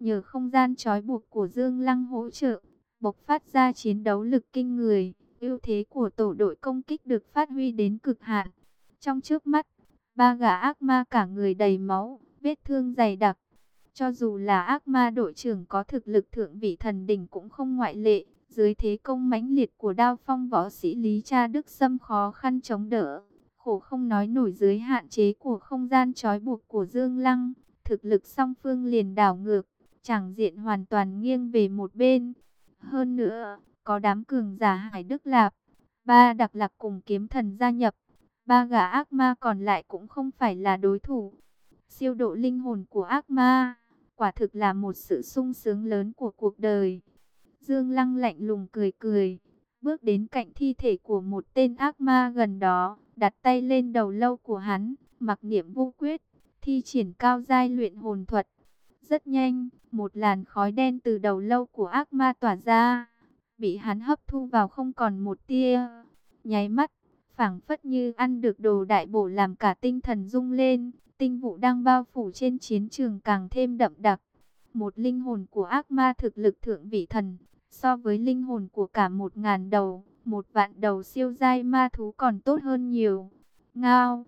nhờ không gian trói buộc của Dương Lăng hỗ trợ, bộc phát ra chiến đấu lực kinh người, ưu thế của tổ đội công kích được phát huy đến cực hạn. Trong trước mắt, ba gã ác ma cả người đầy máu, vết thương dày đặc. Cho dù là ác ma đội trưởng có thực lực thượng vị thần đỉnh cũng không ngoại lệ, dưới thế công mãnh liệt của đao phong võ sĩ Lý Cha Đức Sâm khó khăn chống đỡ. Khổ không nói nổi dưới hạn chế của không gian trói buộc của Dương Lăng, thực lực song phương liền đảo ngược, chẳng diện hoàn toàn nghiêng về một bên. Hơn nữa, có đám cường giả Hải Đức Lạp, ba đặc lạc cùng kiếm thần gia nhập, ba gã ác ma còn lại cũng không phải là đối thủ. Siêu độ linh hồn của ác ma, quả thực là một sự sung sướng lớn của cuộc đời. Dương Lăng lạnh lùng cười cười, bước đến cạnh thi thể của một tên ác ma gần đó, đặt tay lên đầu lâu của hắn, mặc niệm vô quyết, thi triển cao giai luyện hồn thuật. Rất nhanh, một làn khói đen từ đầu lâu của ác ma tỏa ra, bị hắn hấp thu vào không còn một tia. Nháy mắt, phảng phất như ăn được đồ đại bổ làm cả tinh thần rung lên, tinh vụ đang bao phủ trên chiến trường càng thêm đậm đặc. Một linh hồn của ác ma thực lực thượng vị thần, so với linh hồn của cả một ngàn đầu, một vạn đầu siêu giai ma thú còn tốt hơn nhiều. Ngao,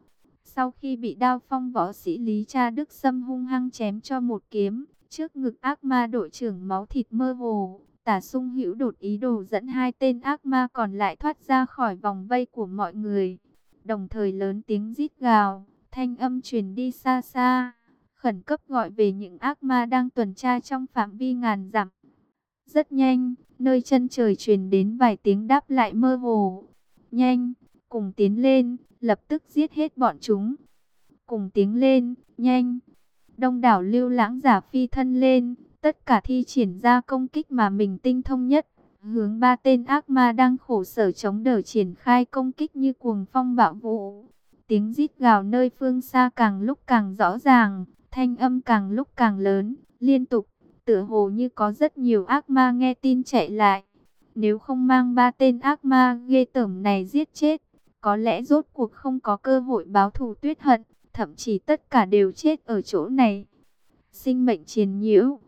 sau khi bị đao phong võ sĩ Lý Cha Đức Sâm hung hăng chém cho một kiếm, trước ngực ác ma đội trưởng máu thịt mơ hồ, tả sung hữu đột ý đồ dẫn hai tên ác ma còn lại thoát ra khỏi vòng vây của mọi người. Đồng thời lớn tiếng rít gào, thanh âm truyền đi xa xa, khẩn cấp gọi về những ác ma đang tuần tra trong phạm vi ngàn dặm. Rất nhanh, nơi chân trời truyền đến vài tiếng đáp lại mơ hồ. Nhanh, cùng tiến lên, lập tức giết hết bọn chúng. Cùng tiếng lên, nhanh. Đông đảo lưu lãng giả phi thân lên, tất cả thi triển ra công kích mà mình tinh thông nhất. Hướng ba tên ác ma đang khổ sở chống đỡ triển khai công kích như cuồng phong bạo vũ. Tiếng rít gào nơi phương xa càng lúc càng rõ ràng, thanh âm càng lúc càng lớn, liên tục tựa hồ như có rất nhiều ác ma nghe tin chạy lại. Nếu không mang ba tên ác ma ghê tởm này giết chết, có lẽ rốt cuộc không có cơ hội báo thù tuyết hận, thậm chí tất cả đều chết ở chỗ này. Sinh mệnh chiến nhiễu,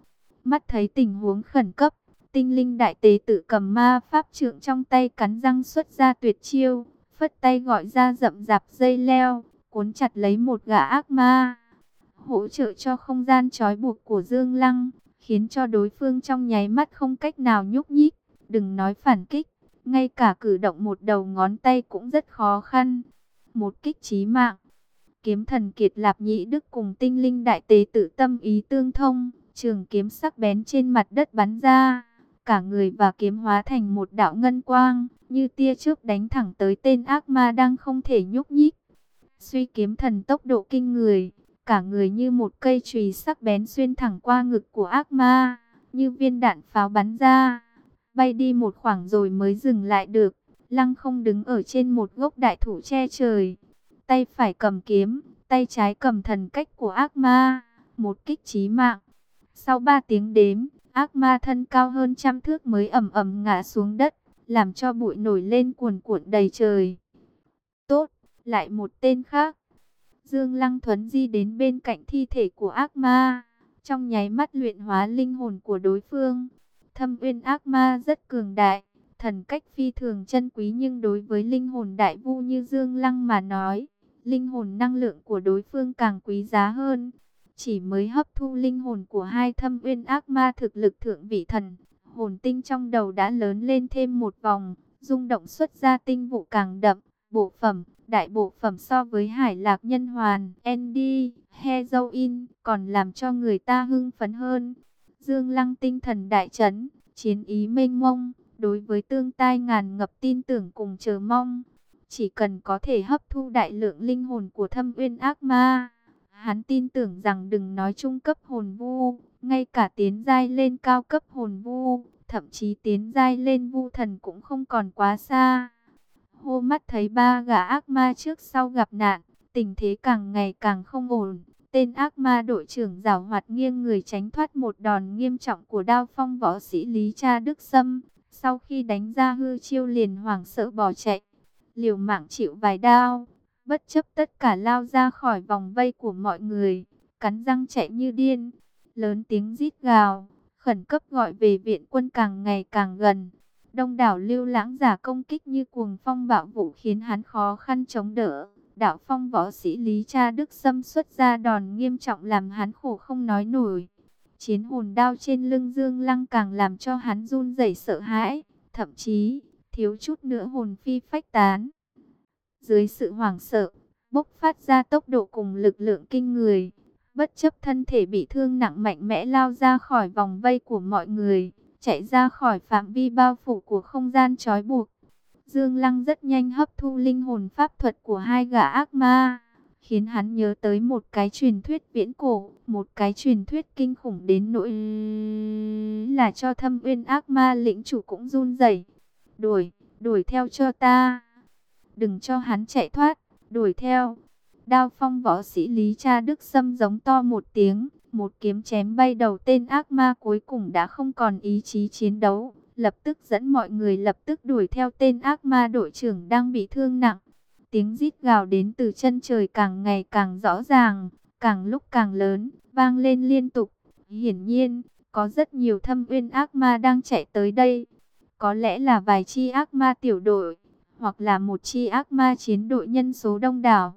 mắt thấy tình huống khẩn cấp, tinh linh đại tế tự cầm ma pháp trượng trong tay cắn răng xuất ra tuyệt chiêu, phất tay gọi ra rậm rạp dây leo, cuốn chặt lấy một gã ác ma. Hỗ trợ cho không gian trói buộc của Dương Lăng, khiến cho đối phương trong nháy mắt không cách nào nhúc nhích, đừng nói phản kích, ngay cả cử động một đầu ngón tay cũng rất khó khăn. Một kích chí mạng, kiếm thần kiệt lạp nhĩ đức cùng tinh linh đại tế tự tâm ý tương thông, trường kiếm sắc bén trên mặt đất bắn ra, cả người và kiếm hóa thành một đạo ngân quang, như tia chớp đánh thẳng tới tên ác ma đang không thể nhúc nhích. Suy kiếm thần tốc độ kinh người, cả người như một cây chùy sắc bén xuyên thẳng qua ngực của ác ma, như viên đạn pháo bắn ra, bay đi một khoảng rồi mới dừng lại được. Lăng không đứng ở trên một gốc đại thụ che trời, tay phải cầm kiếm, tay trái cầm thần cách của ác ma, một kích chí mạng. Sau ba tiếng đếm, ác ma thân cao hơn trăm thước mới ẩm ẩm ngã xuống đất, làm cho bụi nổi lên cuồn cuộn đầy trời. Tốt, lại một tên khác. Dương Lăng Thuấn di đến bên cạnh thi thể của ác ma, trong nháy mắt luyện hóa linh hồn của đối phương. Thâm uyên ác ma rất cường đại, thần cách phi thường chân quý nhưng đối với linh hồn đại vu như Dương Lăng mà nói, linh hồn năng lượng của đối phương càng quý giá hơn. Chỉ mới hấp thu linh hồn của hai thâm uyên ác ma thực lực thượng vị thần, hồn tinh trong đầu đã lớn lên thêm một vòng, rung động xuất ra tinh vụ càng đậm, bộ phẩm đại bộ phẩm so với hải lạc nhân hoàn, Andy, Heroin, còn làm cho người ta hưng phấn hơn. Dương Lăng tinh thần đại chấn, chiến ý mênh mông, đối với tương tai ngàn ngập tin tưởng cùng chờ mong. Chỉ cần có thể hấp thu đại lượng linh hồn của thâm uyên ác ma, hắn tin tưởng rằng đừng nói trung cấp hồn vu, ngay cả tiến giai lên cao cấp hồn vu, thậm chí tiến giai lên vu thần cũng không còn quá xa hô mắt thấy ba gã ác ma trước sau gặp nạn, tình thế càng ngày càng không ổn. Tên ác ma đội trưởng rào hoạt nghiêng người tránh thoát một đòn nghiêm trọng của đao phong võ sĩ Lý Cha Đức Sâm. Sau khi đánh ra hư chiêu liền hoảng sợ bỏ chạy, liều mạng chịu vài đao, bất chấp tất cả lao ra khỏi vòng vây của mọi người, cắn răng chạy như điên. lớn tiếng rít gào, khẩn cấp gọi về viện quân càng ngày càng gần. Đông đảo lưu lãng giả công kích như cuồng phong bạo vũ khiến hắn khó khăn chống đỡ. Đạo phong võ sĩ Lý Cha Đức xâm xuất ra đòn nghiêm trọng làm hắn khổ không nói nổi. Chiến hồn đao trên lưng Dương Lăng càng làm cho hắn run rẩy sợ hãi, thậm chí thiếu chút nữa hồn phi phách tán. Dưới sự hoảng sợ, bốc phát ra tốc độ cùng lực lượng kinh người, bất chấp thân thể bị thương nặng mạnh mẽ lao ra khỏi vòng vây của mọi người, chạy ra khỏi phạm vi bao phủ của không gian trói buộc. Dương Lăng rất nhanh hấp thu linh hồn pháp thuật của hai gã ác ma, khiến hắn nhớ tới một cái truyền thuyết viễn cổ, một cái truyền thuyết kinh khủng đến nỗi là cho thâm uyên ác ma lĩnh chủ cũng run rẩy. Đuổi, đuổi theo cho ta. Đừng cho hắn chạy thoát, đuổi theo. Đao phong võ sĩ Lý Cha Đức Sâm giống to một tiếng, một kiếm chém bay đầu tên ác ma cuối cùng đã không còn ý chí chiến đấu. Lập tức dẫn mọi người lập tức đuổi theo tên ác ma đội trưởng đang bị thương nặng. Tiếng rít gào đến từ chân trời càng ngày càng rõ ràng, càng lúc càng lớn, vang lên liên tục. Hiển nhiên, có rất nhiều thâm uyên ác ma đang chạy tới đây. Có lẽ là vài chi ác ma tiểu đội, hoặc là một chi ác ma chiến đội nhân số đông đảo.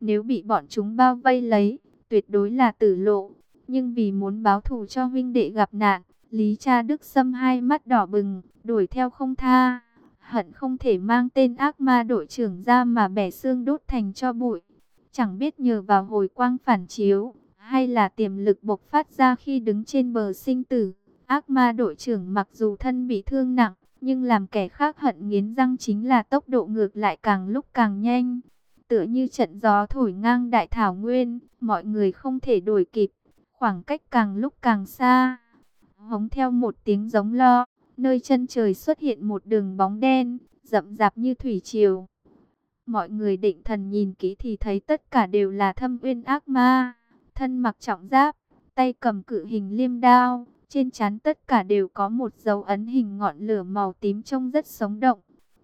Nếu bị bọn chúng bao vây lấy, tuyệt đối là tử lộ. Nhưng vì muốn báo thù cho huynh đệ gặp nạn, Lý cha Đức Sâm hai mắt đỏ bừng, đuổi theo không tha. Hận không thể mang tên ác ma đội trưởng ra mà bẻ xương đốt thành cho bụi. Chẳng biết nhờ vào hồi quang phản chiếu, hay là tiềm lực bộc phát ra khi đứng trên bờ sinh tử. Ác ma đội trưởng mặc dù thân bị thương nặng, nhưng làm kẻ khác hận nghiến răng chính là tốc độ ngược lại càng lúc càng nhanh. Tựa như trận gió thổi ngang đại thảo nguyên, mọi người không thể đuổi kịp, khoảng cách càng lúc càng xa. Hống theo một tiếng giống lo, nơi chân trời xuất hiện một đường bóng đen, rậm rạp như thủy triều. Mọi người định thần nhìn kỹ thì thấy tất cả đều là thâm uyên ác ma, thân mặc trọng giáp, tay cầm cự hình liêm đao, trên trán tất cả đều có một dấu ấn hình ngọn lửa màu tím trông rất sống động.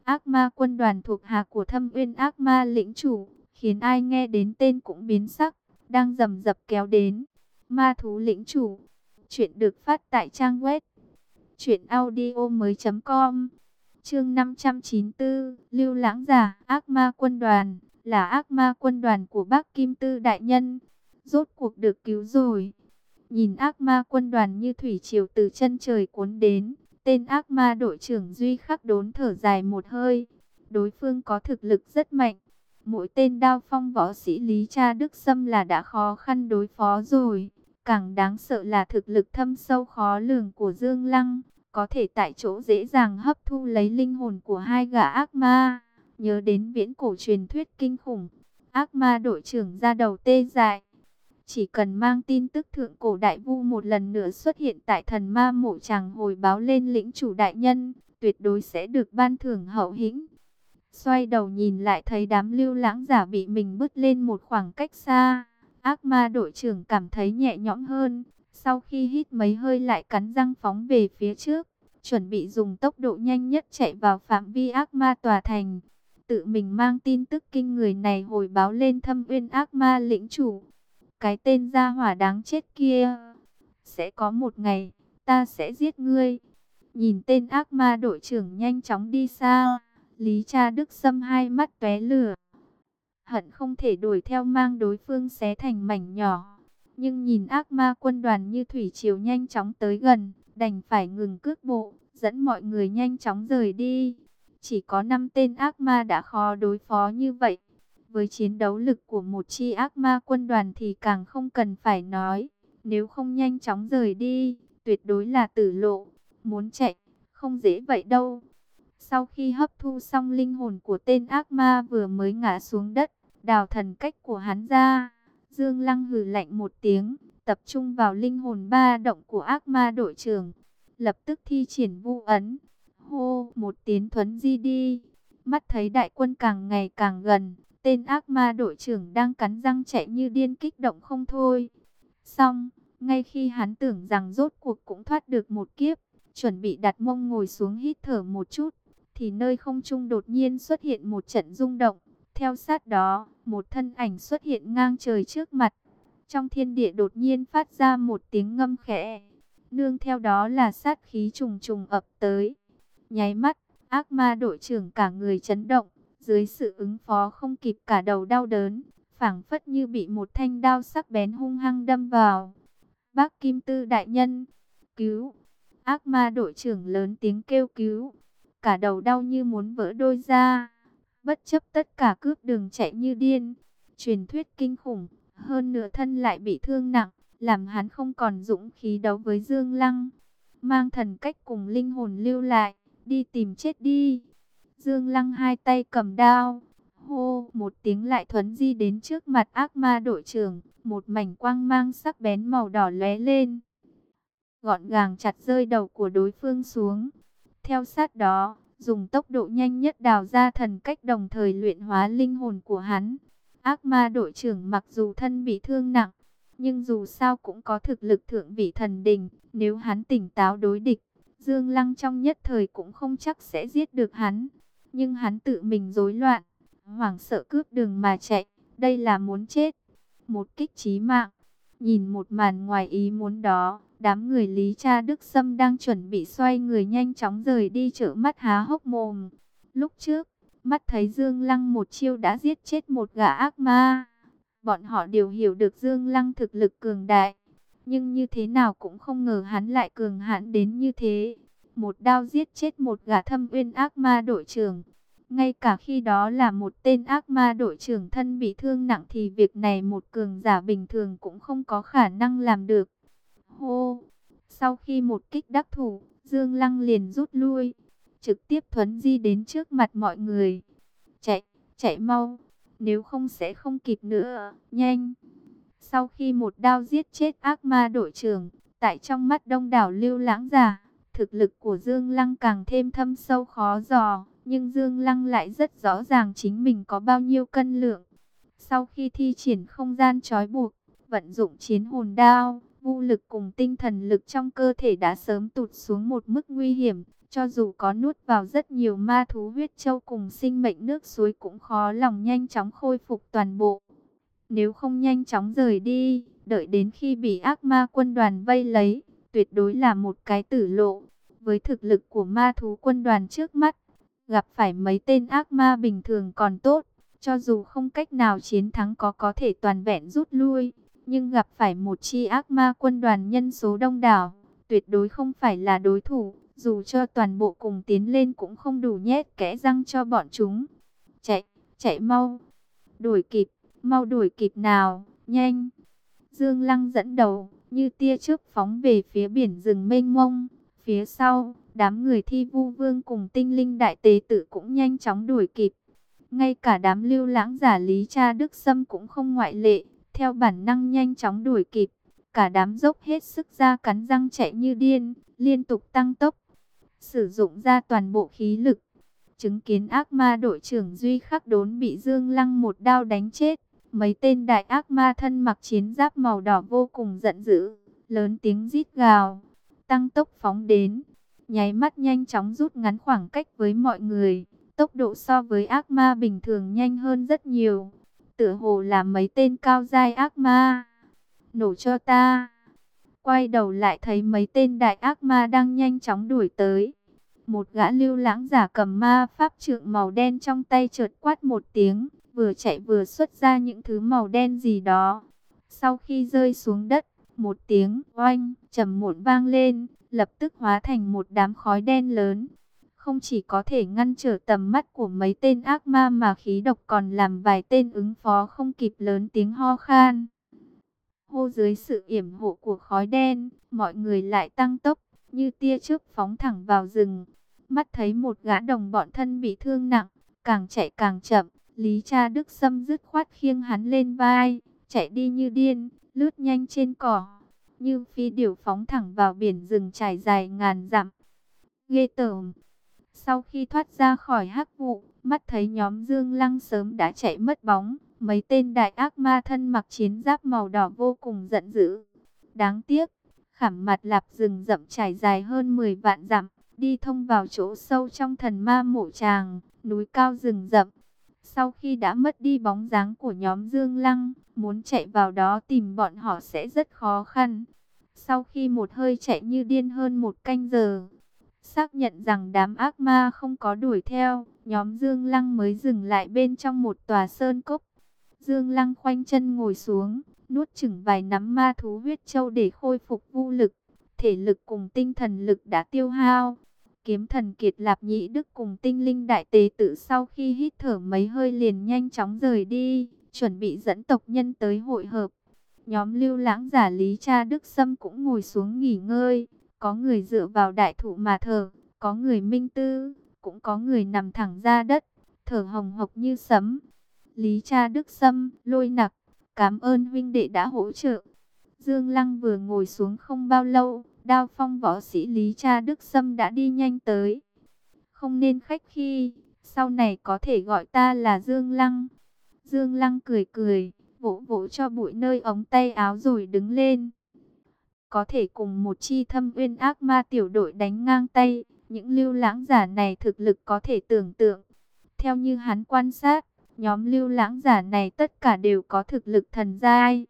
Ác ma quân đoàn thuộc hạ của thâm uyên ác ma lĩnh chủ, khiến ai nghe đến tên cũng biến sắc, đang rầm rập kéo đến. Ma thú lĩnh chủ, chuyện được phát tại trang web truyệnaudiomoi.com. Chương 594, Lưu Lãng giả, ác ma quân đoàn, là ác ma quân đoàn của Bắc Kim Tư đại nhân, rốt cuộc được cứu rồi. Nhìn ác ma quân đoàn như thủy triều từ chân trời cuốn đến, tên ác ma đội trưởng Duy Khắc đốn thở dài một hơi. Đối phương có thực lực rất mạnh. Mỗi tên đao phong võ sĩ Lý Cha Đức Sâm là đã khó khăn đối phó rồi. Càng đáng sợ là thực lực thâm sâu khó lường của Dương Lăng. Có thể tại chỗ dễ dàng hấp thu lấy linh hồn của hai gã ác ma. Nhớ đến viễn cổ truyền thuyết kinh khủng. Ác ma đội trưởng ra đầu tê dại chỉ cần mang tin tức thượng cổ đại vu một lần nữa xuất hiện tại thần ma mộ chàng hồi báo lên lĩnh chủ đại nhân, tuyệt đối sẽ được ban thưởng hậu hĩnh. Xoay đầu nhìn lại thấy đám lưu lãng giả bị mình bước lên một khoảng cách xa. Ác ma đội trưởng cảm thấy nhẹ nhõm hơn. Sau khi hít mấy hơi lại cắn răng phóng về phía trước. Chuẩn bị dùng tốc độ nhanh nhất chạy vào phạm vi ác ma tòa thành. Tự mình mang tin tức kinh người này hồi báo lên thâm uyên ác ma lĩnh chủ. Cái tên gia hỏa đáng chết kia. Sẽ có một ngày, ta sẽ giết ngươi. Nhìn tên ác ma đội trưởng nhanh chóng đi xa. Lý cha Đức Sâm hai mắt tóe lửa. Hận không thể đuổi theo mang đối phương xé thành mảnh nhỏ. Nhưng nhìn ác ma quân đoàn như thủy triều nhanh chóng tới gần, đành phải ngừng cước bộ, dẫn mọi người nhanh chóng rời đi. Chỉ có 5 tên ác ma đã khó đối phó như vậy. Với chiến đấu lực của một chi ác ma quân đoàn thì càng không cần phải nói. Nếu không nhanh chóng rời đi, tuyệt đối là tử lộ. Muốn chạy, không dễ vậy đâu. Sau khi hấp thu xong linh hồn của tên ác ma vừa mới ngã xuống đất, đào thần cách của hắn ra. Dương Lăng hừ lạnh một tiếng, tập trung vào linh hồn ba động của ác ma đội trưởng. Lập tức thi triển vu ấn. Hô, một tiếng thuấn di đi. Mắt thấy đại quân càng ngày càng gần, Tên ác ma đội trưởng đang cắn răng chạy như điên kích động không thôi. Xong, ngay khi hắn tưởng rằng rốt cuộc cũng thoát được một kiếp, chuẩn bị đặt mông ngồi xuống hít thở một chút, thì nơi không trung đột nhiên xuất hiện một trận rung động. Theo sát đó, một thân ảnh xuất hiện ngang trời trước mặt. Trong thiên địa đột nhiên phát ra một tiếng ngâm khẽ. Nương theo đó là sát khí trùng trùng ập tới. Nháy mắt, ác ma đội trưởng cả người chấn động. Dưới sự ứng phó không kịp cả đầu đau đớn. phảng phất như bị một thanh đao sắc bén hung hăng đâm vào. Bác Kim Tư đại nhân, cứu. Ác ma đội trưởng lớn tiếng kêu cứu. Cả đầu đau như muốn vỡ đôi ra. Bất chấp tất cả cướp đường chạy như điên. Truyền thuyết kinh khủng, hơn nửa thân lại bị thương nặng, làm hắn không còn dũng khí đấu với Dương Lăng. Mang thần cách cùng linh hồn lưu lại, đi tìm chết đi. Dương Lăng hai tay cầm đao, hô một tiếng lại thuấn di đến trước mặt ác ma đội trưởng, một mảnh quang mang sắc bén màu đỏ lóe lên. Gọn gàng chặt rơi đầu của đối phương xuống. Theo sát đó, dùng tốc độ nhanh nhất đào ra thần cách đồng thời luyện hóa linh hồn của hắn. Ác ma đội trưởng mặc dù thân bị thương nặng, nhưng dù sao cũng có thực lực thượng vị thần đình, nếu hắn tỉnh táo đối địch, Dương Lăng trong nhất thời cũng không chắc sẽ giết được hắn. Nhưng hắn tự mình rối loạn, hoảng sợ cướp đường mà chạy, đây là muốn chết. Một kích chí mạng, nhìn một màn ngoài ý muốn đó, đám người Lý Cha Đức Sâm đang chuẩn bị xoay người nhanh chóng rời đi trở mắt há hốc mồm. Lúc trước, mắt thấy Dương Lăng một chiêu đã giết chết một gã ác ma. Bọn họ đều hiểu được Dương Lăng thực lực cường đại. Nhưng như thế nào cũng không ngờ hắn lại cường hãn đến như thế. Một đao giết chết một gã thâm uyên ác ma đội trưởng. Ngay cả khi đó là một tên ác ma đội trưởng thân bị thương nặng thì việc này một cường giả bình thường cũng không có khả năng làm được. Hô! Sau khi một kích đắc thủ, Dương Lăng liền rút lui trực tiếp thuấn di đến trước mặt mọi người. Chạy, chạy mau, nếu không sẽ không kịp nữa, nhanh. Sau khi một đao giết chết ác ma đội trưởng, tại trong mắt đông đảo lưu lãng giả, thực lực của Dương Lăng càng thêm thâm sâu khó dò, nhưng Dương Lăng lại rất rõ ràng chính mình có bao nhiêu cân lượng. Sau khi thi triển không gian trói buộc, vận dụng chiến hồn đao, vô lực cùng tinh thần lực trong cơ thể đã sớm tụt xuống một mức nguy hiểm, cho dù có nuốt vào rất nhiều ma thú huyết châu cùng sinh mệnh nước suối cũng khó lòng nhanh chóng khôi phục toàn bộ. Nếu không nhanh chóng rời đi, đợi đến khi bị ác ma quân đoàn vây lấy, tuyệt đối là một cái tử lộ. Với thực lực của ma thú quân đoàn trước mắt, gặp phải mấy tên ác ma bình thường còn tốt, cho dù không cách nào chiến thắng có có thể toàn vẹn rút lui, nhưng gặp phải một chi ác ma quân đoàn nhân số đông đảo, tuyệt đối không phải là đối thủ. Dù cho toàn bộ cùng tiến lên cũng không đủ nhét kẽ răng cho bọn chúng. Chạy, chạy mau. Đuổi kịp, mau đuổi kịp nào, nhanh. Dương Lăng dẫn đầu, như tia chớp phóng về phía biển rừng mênh mông. Phía sau, đám người thi vu vương cùng tinh linh đại tế tử cũng nhanh chóng đuổi kịp. Ngay cả đám lưu lãng giả lý cha Đức Sâm cũng không ngoại lệ, theo bản năng nhanh chóng đuổi kịp. Cả đám dốc hết sức ra cắn răng chạy như điên, liên tục tăng tốc sử dụng ra toàn bộ khí lực. Chứng kiến ác ma đội trưởng Duy Khắc Đốn bị Dương Lăng một đao đánh chết. Mấy tên đại ác ma thân mặc chiến giáp màu đỏ vô cùng giận dữ, lớn tiếng rít gào, tăng tốc phóng đến, nháy mắt nhanh chóng rút ngắn khoảng cách với mọi người. Tốc độ so với ác ma bình thường nhanh hơn rất nhiều. Tựa hồ là mấy tên cao giai ác ma. Nổ cho ta. Quay đầu lại thấy mấy tên đại ác ma đang nhanh chóng đuổi tới. Một gã lưu lãng giả cầm ma pháp trượng màu đen trong tay chợt quát một tiếng, vừa chạy vừa xuất ra những thứ màu đen gì đó. Sau khi rơi xuống đất, một tiếng oanh trầm muộn vang lên, lập tức hóa thành một đám khói đen lớn. Không chỉ có thể ngăn trở tầm mắt của mấy tên ác ma mà khí độc còn làm vài tên ứng phó không kịp lớn tiếng ho khan hô dưới sự yểm hộ của khói đen, mọi người lại tăng tốc, như tia chớp phóng thẳng vào rừng. Mắt thấy một gã đồng bọn thân bị thương nặng, càng chạy càng chậm, Lý Cha Đức Sâm dứt khoát khiêng hắn lên vai, chạy đi như điên, lướt nhanh trên cỏ, như phi điểu phóng thẳng vào biển rừng trải dài ngàn dặm. Ghê tởm. Sau khi thoát ra khỏi hắc vụ, mắt thấy nhóm Dương Lăng sớm đã chạy mất bóng, Mấy tên đại ác ma thân mặc chiến giáp màu đỏ vô cùng giận dữ. Đáng tiếc, khảm mặt lạp rừng rậm trải dài hơn 10 vạn dặm, đi thông vào chỗ sâu trong thần ma mộ tràng, núi cao rừng rậm. Sau khi đã mất đi bóng dáng của nhóm Dương Lăng, muốn chạy vào đó tìm bọn họ sẽ rất khó khăn. Sau khi một hơi chạy như điên hơn một canh giờ, xác nhận rằng đám ác ma không có đuổi theo, nhóm Dương Lăng mới dừng lại bên trong một tòa sơn cốc. Dương Lăng khoanh chân ngồi xuống, nuốt chừng vài nắm ma thú huyết châu để khôi phục vô lực. Thể lực cùng tinh thần lực đã tiêu hao. Kiếm thần kiệt lạp nhị đức cùng tinh linh đại tế tự sau khi hít thở mấy hơi liền nhanh chóng rời đi, chuẩn bị dẫn tộc nhân tới hội hợp. Nhóm lưu lãng giả lý cha đức sâm cũng ngồi xuống nghỉ ngơi, có người dựa vào đại thụ mà thở, có người minh tư, cũng có người nằm thẳng ra đất, thở hồng hộc như sấm. Lý cha đức sâm, lôi nặc, cảm ơn huynh đệ đã hỗ trợ. Dương Lăng vừa ngồi xuống không bao lâu, đao phong võ sĩ Lý Cha Đức Sâm đã đi nhanh tới. Không nên khách khi, sau này có thể gọi ta là Dương Lăng. Dương Lăng cười cười, vỗ vỗ cho bụi nơi ống tay áo rồi đứng lên. Có thể cùng một chi thâm uyên ác ma tiểu đội đánh ngang tay, những lưu lãng giả này thực lực có thể tưởng tượng. Theo như hắn quan sát, nhóm lưu lãng giả này tất cả đều có thực lực thần giai.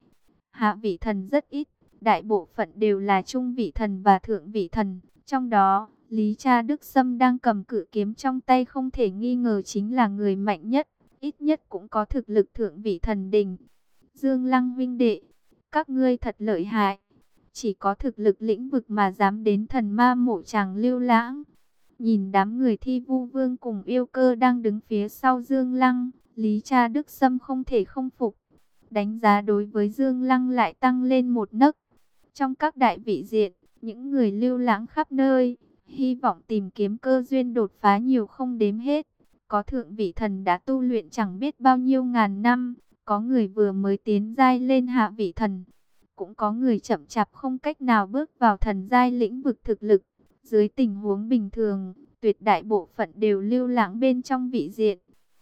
Hạ vị thần rất ít, đại bộ phận đều là trung vị thần và thượng vị thần. Trong đó, Lý Cha Đức Sâm đang cầm cử kiếm trong tay không thể nghi ngờ chính là người mạnh nhất, ít nhất cũng có thực lực thượng vị thần đình. Dương Lăng vinh đệ, các ngươi thật lợi hại, chỉ có thực lực lĩnh vực mà dám đến thần ma mộ chàng lưu lãng. Nhìn đám người thi vu vương cùng yêu cơ đang đứng phía sau Dương Lăng, Lý Cha Đức Sâm không thể không phục. Đánh giá đối với Dương Lăng lại tăng lên một nấc. Trong các đại vị diện, những người lưu lãng khắp nơi, hy vọng tìm kiếm cơ duyên đột phá nhiều không đếm hết. Có thượng vị thần đã tu luyện chẳng biết bao nhiêu ngàn năm, có người vừa mới tiến giai lên hạ vị thần. Cũng có người chậm chạp không cách nào bước vào thần giai lĩnh vực thực lực. Dưới tình huống bình thường, tuyệt đại bộ phận đều lưu lãng bên trong vị diện.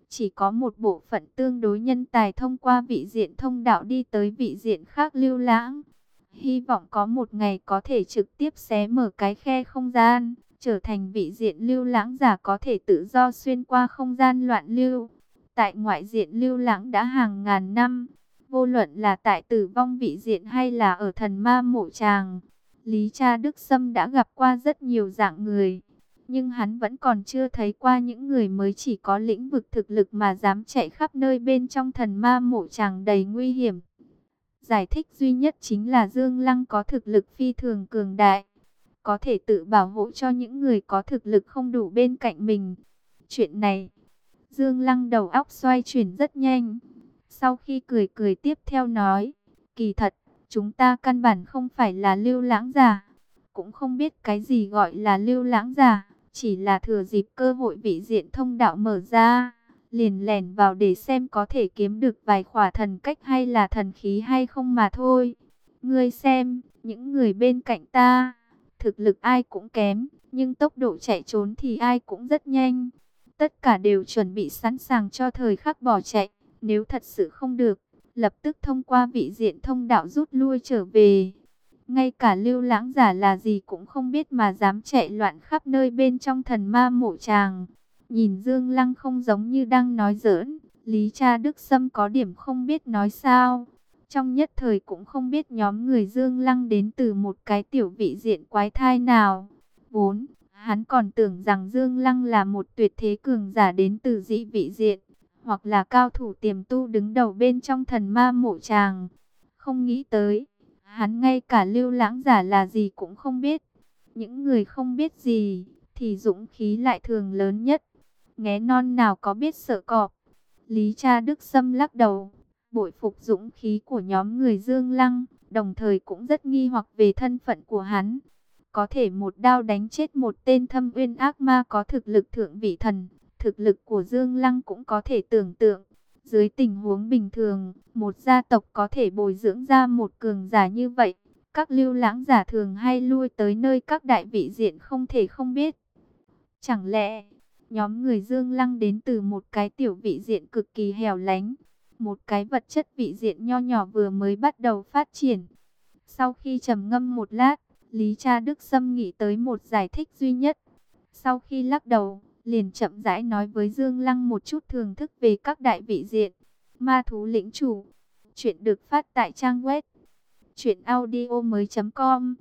Chỉ có một bộ phận tương đối nhân tài thông qua vị diện thông đạo đi tới vị diện khác lưu lãng. Hy vọng có một ngày có thể trực tiếp xé mở cái khe không gian, trở thành vị diện lưu lãng giả có thể tự do xuyên qua không gian loạn lưu. Tại ngoại diện lưu lãng đã hàng ngàn năm, vô luận là tại tử vong vị diện hay là ở thần ma mộ tràng. Lý cha Đức Sâm đã gặp qua rất nhiều dạng người, nhưng hắn vẫn còn chưa thấy qua những người mới chỉ có lĩnh vực thực lực mà dám chạy khắp nơi bên trong thần ma mộ tràng đầy nguy hiểm. Giải thích duy nhất chính là Dương Lăng có thực lực phi thường cường đại, có thể tự bảo hộ cho những người có thực lực không đủ bên cạnh mình. Chuyện này, Dương Lăng đầu óc xoay chuyển rất nhanh. Sau khi cười cười tiếp theo nói, kỳ thật, chúng ta căn bản không phải là lưu lãng giả, cũng không biết cái gì gọi là lưu lãng giả, chỉ là thừa dịp cơ hội vị diện thông đạo mở ra liền lẻn vào để xem có thể kiếm được vài khỏa thần cách hay là thần khí hay không mà thôi. Ngươi xem, những người bên cạnh ta, thực lực ai cũng kém, nhưng tốc độ chạy trốn thì ai cũng rất nhanh. Tất cả đều chuẩn bị sẵn sàng cho thời khắc bỏ chạy, nếu thật sự không được, lập tức thông qua vị diện thông đạo rút lui trở về. Ngay cả lưu lãng giả là gì cũng không biết mà dám chạy loạn khắp nơi bên trong thần ma mộ tràng. Nhìn Dương Lăng không giống như đang nói giỡn, Lý Cha Đức Sâm có điểm không biết nói sao. Trong nhất thời cũng không biết nhóm người Dương Lăng đến từ một cái tiểu vị diện quái thai nào. Vốn, hắn còn tưởng rằng Dương Lăng là một tuyệt thế cường giả đến từ dị vị diện, hoặc là cao thủ tiềm tu đứng đầu bên trong thần ma mộ tràng. Không nghĩ tới, hắn ngay cả lưu lãng giả là gì cũng không biết. Những người không biết gì, thì dũng khí lại thường lớn nhất nghe non nào có biết sợ cọp. Lý cha Đức Sâm lắc đầu, bội phục dũng khí của nhóm người Dương Lăng, đồng thời cũng rất nghi hoặc về thân phận của hắn. Có thể một đao đánh chết một tên thâm uyên ác ma có thực lực thượng vị thần, thực lực của Dương Lăng cũng có thể tưởng tượng. Dưới tình huống bình thường, một gia tộc có thể bồi dưỡng ra một cường giả như vậy. Các lưu lãng giả thường hay lui tới nơi các đại vị diện không thể không biết. Chẳng lẽ Nhóm người Dương Lăng đến từ một cái tiểu vị diện cực kỳ hẻo lánh. Một cái vật chất vị diện nho nhỏ vừa mới bắt đầu phát triển. Sau khi trầm ngâm một lát, Lý Cha Đức Sâm nghĩ tới một giải thích duy nhất. Sau khi lắc đầu, liền chậm rãi nói với Dương Lăng một chút thưởng thức về các đại vị diện. Ma thú lĩnh chủ. Chuyện được phát tại trang web. Chuyện audio mới com.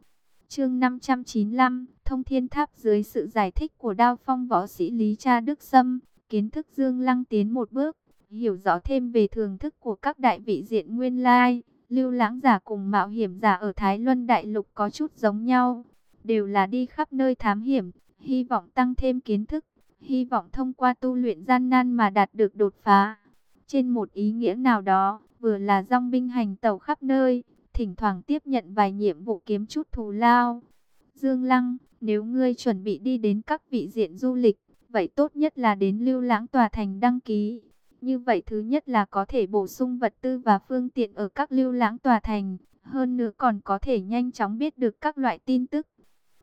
Chương 595. Thông thiên tháp dưới sự giải thích của đao phong võ sĩ Lý Cha Đức Sâm. Kiến thức Dương Lăng tiến một bước. Hiểu rõ thêm về thưởng thức của các đại vị diện nguyên lai. Lưu lãng giả cùng mạo hiểm giả ở Thái Luân Đại Lục có chút giống nhau. Đều là đi khắp nơi thám hiểm. Hy vọng tăng thêm kiến thức hy vọng thông qua tu luyện gian nan mà đạt được đột phá. Trên một ý nghĩa nào đó, vừa là dòng binh hành tàu khắp nơi, thỉnh thoảng tiếp nhận vài nhiệm vụ kiếm chút thù lao. Dương Lăng, nếu ngươi chuẩn bị đi đến các vị diện du lịch, vậy tốt nhất là đến lưu lãng tòa thành đăng ký. Như vậy thứ nhất là có thể bổ sung vật tư và phương tiện ở các lưu lãng tòa thành, hơn nữa còn có thể nhanh chóng biết được các loại tin tức.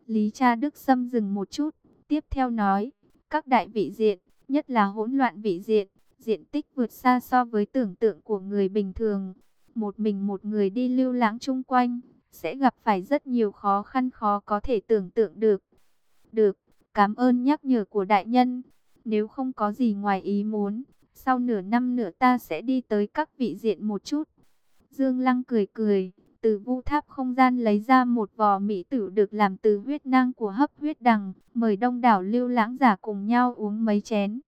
Lý Cha Đức Sâm dừng một chút, tiếp theo nói, các đại vị diện, nhất là hỗn loạn vị diện, diện tích vượt xa so với tưởng tượng của người bình thường. Một mình một người đi lưu lãng chung quanh, sẽ gặp phải rất nhiều khó khăn khó có thể tưởng tượng được. Được, cảm ơn nhắc nhở của đại nhân. Nếu không có gì ngoài ý muốn, sau nửa năm nữa ta sẽ đi tới các vị diện một chút. Dương Lăng cười cười, từ vu tháp không gian lấy ra một vò mỹ tử được làm từ huyết nang của hấp huyết đằng, mời đông đảo lưu lãng giả cùng nhau uống mấy chén.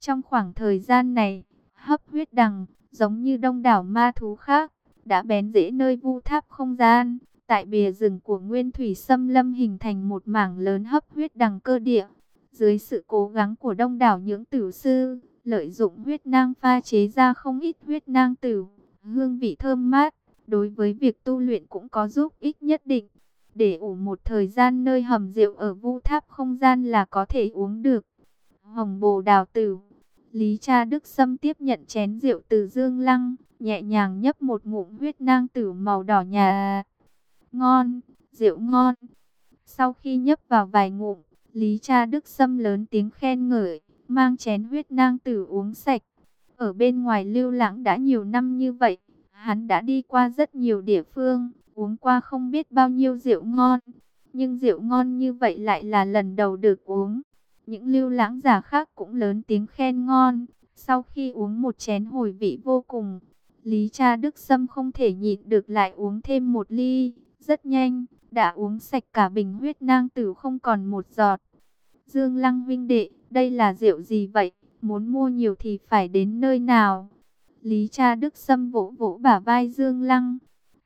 Trong khoảng thời gian này, hấp huyết đằng, giống như đông đảo ma thú khác, đã bén rễ nơi vu tháp không gian, tại bìa rừng của nguyên thủy xâm lâm hình thành một mảng lớn hấp huyết đằng cơ địa. Dưới sự cố gắng của đông đảo những tử sư, lợi dụng huyết nang pha chế ra không ít huyết nang tử, hương vị thơm mát, đối với việc tu luyện cũng có giúp ích nhất định. Để ủ một thời gian nơi hầm rượu ở vu tháp không gian là có thể uống được. Hồng bồ đào tử. Lý cha Đức Sâm tiếp nhận chén rượu từ Dương Lăng, nhẹ nhàng nhấp một ngụm huyết nang tử màu đỏ nhà. Ngon, rượu ngon. Sau khi nhấp vào vài ngụm, Lý cha Đức Sâm lớn tiếng khen ngợi, mang chén huyết nang tử uống sạch. Ở bên ngoài lưu lãng đã nhiều năm như vậy, Hắn đã đi qua rất nhiều địa phương, uống qua không biết bao nhiêu rượu ngon. Nhưng rượu ngon như vậy lại là lần đầu được uống. Những lưu lãng giả khác cũng lớn tiếng khen ngon. Sau khi uống một chén hồi vị vô cùng, Lý cha Đức Sâm không thể nhịn được lại uống thêm một ly. Rất nhanh, đã uống sạch cả bình huyết nang tử không còn một giọt. Dương Lăng huynh đệ, đây là rượu gì vậy? Muốn mua nhiều thì phải đến nơi nào? Lý cha Đức Sâm vỗ vỗ bả vai Dương Lăng.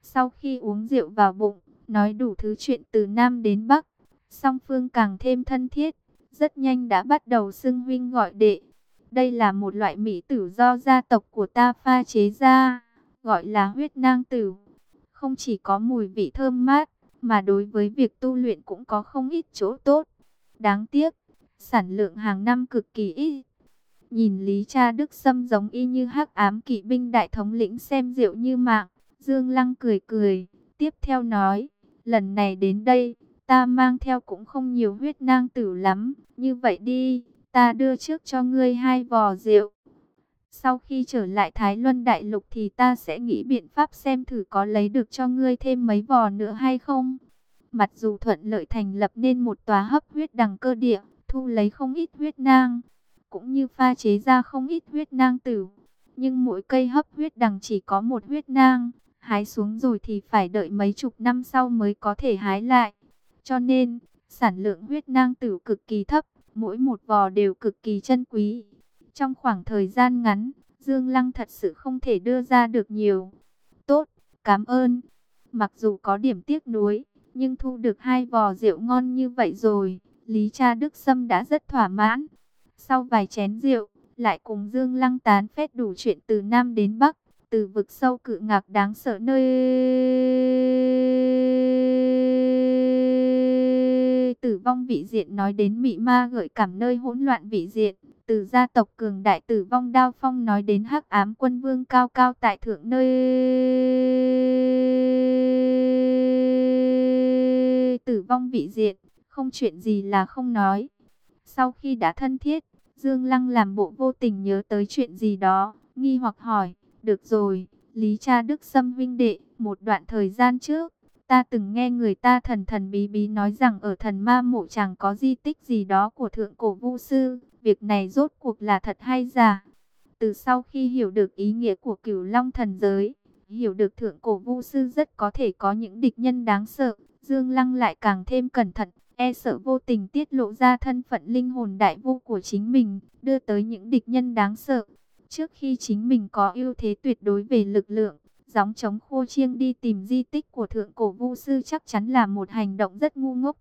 Sau khi uống rượu vào bụng, nói đủ thứ chuyện từ Nam đến Bắc. Song phương càng thêm thân thiết, rất nhanh đã bắt đầu xưng huynh gọi đệ. Đây là một loại mỹ tử do gia tộc của ta pha chế ra, gọi là huyết nang tử. Không chỉ có mùi vị thơm mát, mà đối với việc tu luyện cũng có không ít chỗ tốt. Đáng tiếc, sản lượng hàng năm cực kỳ ít. Nhìn Lý Cha Đức Sâm giống y như hắc ám kỵ binh đại thống lĩnh xem rượu như mạng. Dương Lăng cười cười, tiếp theo nói, lần này đến đây, ta mang theo cũng không nhiều huyết nang tử lắm. Như vậy đi, ta đưa trước cho ngươi hai vò rượu. Sau khi trở lại Thái Luân Đại Lục thì ta sẽ nghĩ biện pháp xem thử có lấy được cho ngươi thêm mấy vò nữa hay không. Mặc dù thuận lợi thành lập nên một tòa hấp huyết đằng cơ địa, thu lấy không ít huyết nang cũng như pha chế ra không ít huyết nang tử. Nhưng mỗi cây hấp huyết đằng chỉ có một huyết nang, hái xuống rồi thì phải đợi mấy chục năm sau mới có thể hái lại. Cho nên, sản lượng huyết nang tử cực kỳ thấp, mỗi một vò đều cực kỳ chân quý. Trong khoảng thời gian ngắn, Dương Lăng thật sự không thể đưa ra được nhiều. Tốt, cảm ơn. Mặc dù có điểm tiếc nuối, nhưng thu được hai vò rượu ngon như vậy rồi, Lý Cha Đức Sâm đã rất thỏa mãn. Sau vài chén rượu, lại cùng Dương Lăng tán phét đủ chuyện từ Nam đến Bắc, từ vực sâu cự ngạc đáng sợ nơi tử vong vị diện nói đến mị ma gợi cảm nơi hỗn loạn vị diện, từ gia tộc cường đại tử vong đao phong nói đến hắc ám quân vương cao cao tại thượng nơi tử vong vị diện, không chuyện gì là không nói. Sau khi đã thân thiết, Dương Lăng làm bộ vô tình nhớ tới chuyện gì đó, nghi hoặc hỏi, được rồi, Lý cha Đức Sâm vinh đệ, một đoạn thời gian trước, Ta từng nghe người ta thần thần bí bí nói rằng ở thần ma mộ chẳng có di tích gì đó của thượng cổ vu sư. Việc này rốt cuộc là thật hay giả? Từ sau khi hiểu được ý nghĩa của cửu long thần giới, hiểu được thượng cổ vu sư rất có thể có những địch nhân đáng sợ, Dương Lăng lại càng thêm cẩn thận, e sợ vô tình tiết lộ ra thân phận linh hồn đại vô của chính mình, đưa tới những địch nhân đáng sợ. Trước khi chính mình có ưu thế tuyệt đối về lực lượng, gióng chống khô chiêng đi tìm di tích của thượng cổ vu sư chắc chắn là một hành động rất ngu ngốc.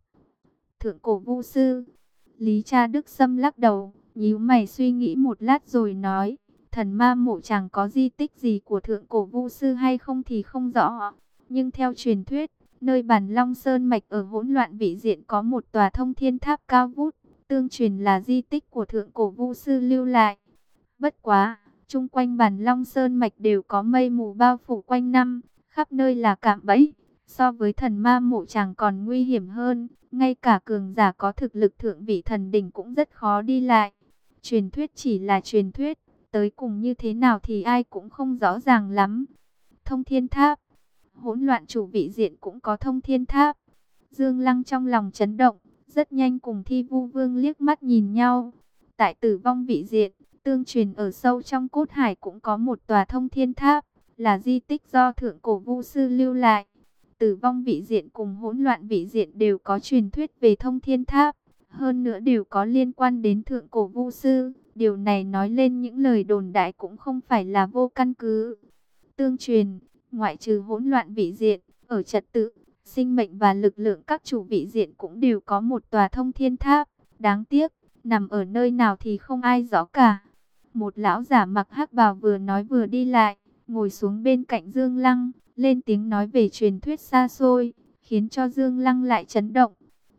Thượng cổ vu sư, Lý Cha Đức Sâm lắc đầu, nhíu mày suy nghĩ một lát rồi nói, thần ma mộ chẳng có di tích gì của thượng cổ vu sư hay không thì không rõ. Nhưng theo truyền thuyết, nơi bản Long Sơn Mạch ở hỗn loạn vị diện có một tòa thông thiên tháp cao vút, tương truyền là di tích của thượng cổ vu sư lưu lại. Bất quá, chung quanh bản Long Sơn Mạch đều có mây mù bao phủ quanh năm, khắp nơi là cạm bẫy. So với thần ma mộ chẳng còn nguy hiểm hơn, ngay cả cường giả có thực lực thượng vị thần đỉnh cũng rất khó đi lại. Truyền thuyết chỉ là truyền thuyết, tới cùng như thế nào thì ai cũng không rõ ràng lắm. Thông thiên tháp, hỗn loạn chủ vị diện cũng có thông thiên tháp. Dương Lăng trong lòng chấn động, rất nhanh cùng thi vu vương liếc mắt nhìn nhau. Tại tử vong vị diện, tương truyền ở sâu trong cốt hải cũng có một tòa thông thiên tháp, là di tích do thượng cổ vu sư lưu lại. Tử vong vị diện cùng hỗn loạn vị diện đều có truyền thuyết về thông thiên tháp, hơn nữa đều có liên quan đến thượng cổ vu sư. Điều này nói lên những lời đồn đại cũng không phải là vô căn cứ. Tương truyền, ngoại trừ hỗn loạn vị diện, ở trật tự, sinh mệnh và lực lượng các chủ vị diện cũng đều có một tòa thông thiên tháp. Đáng tiếc, nằm ở nơi nào thì không ai rõ cả. Một lão giả mặc hắc bào vừa nói vừa đi lại, ngồi xuống bên cạnh Dương Lăng, lên tiếng nói về truyền thuyết xa xôi, khiến cho Dương Lăng lại chấn động.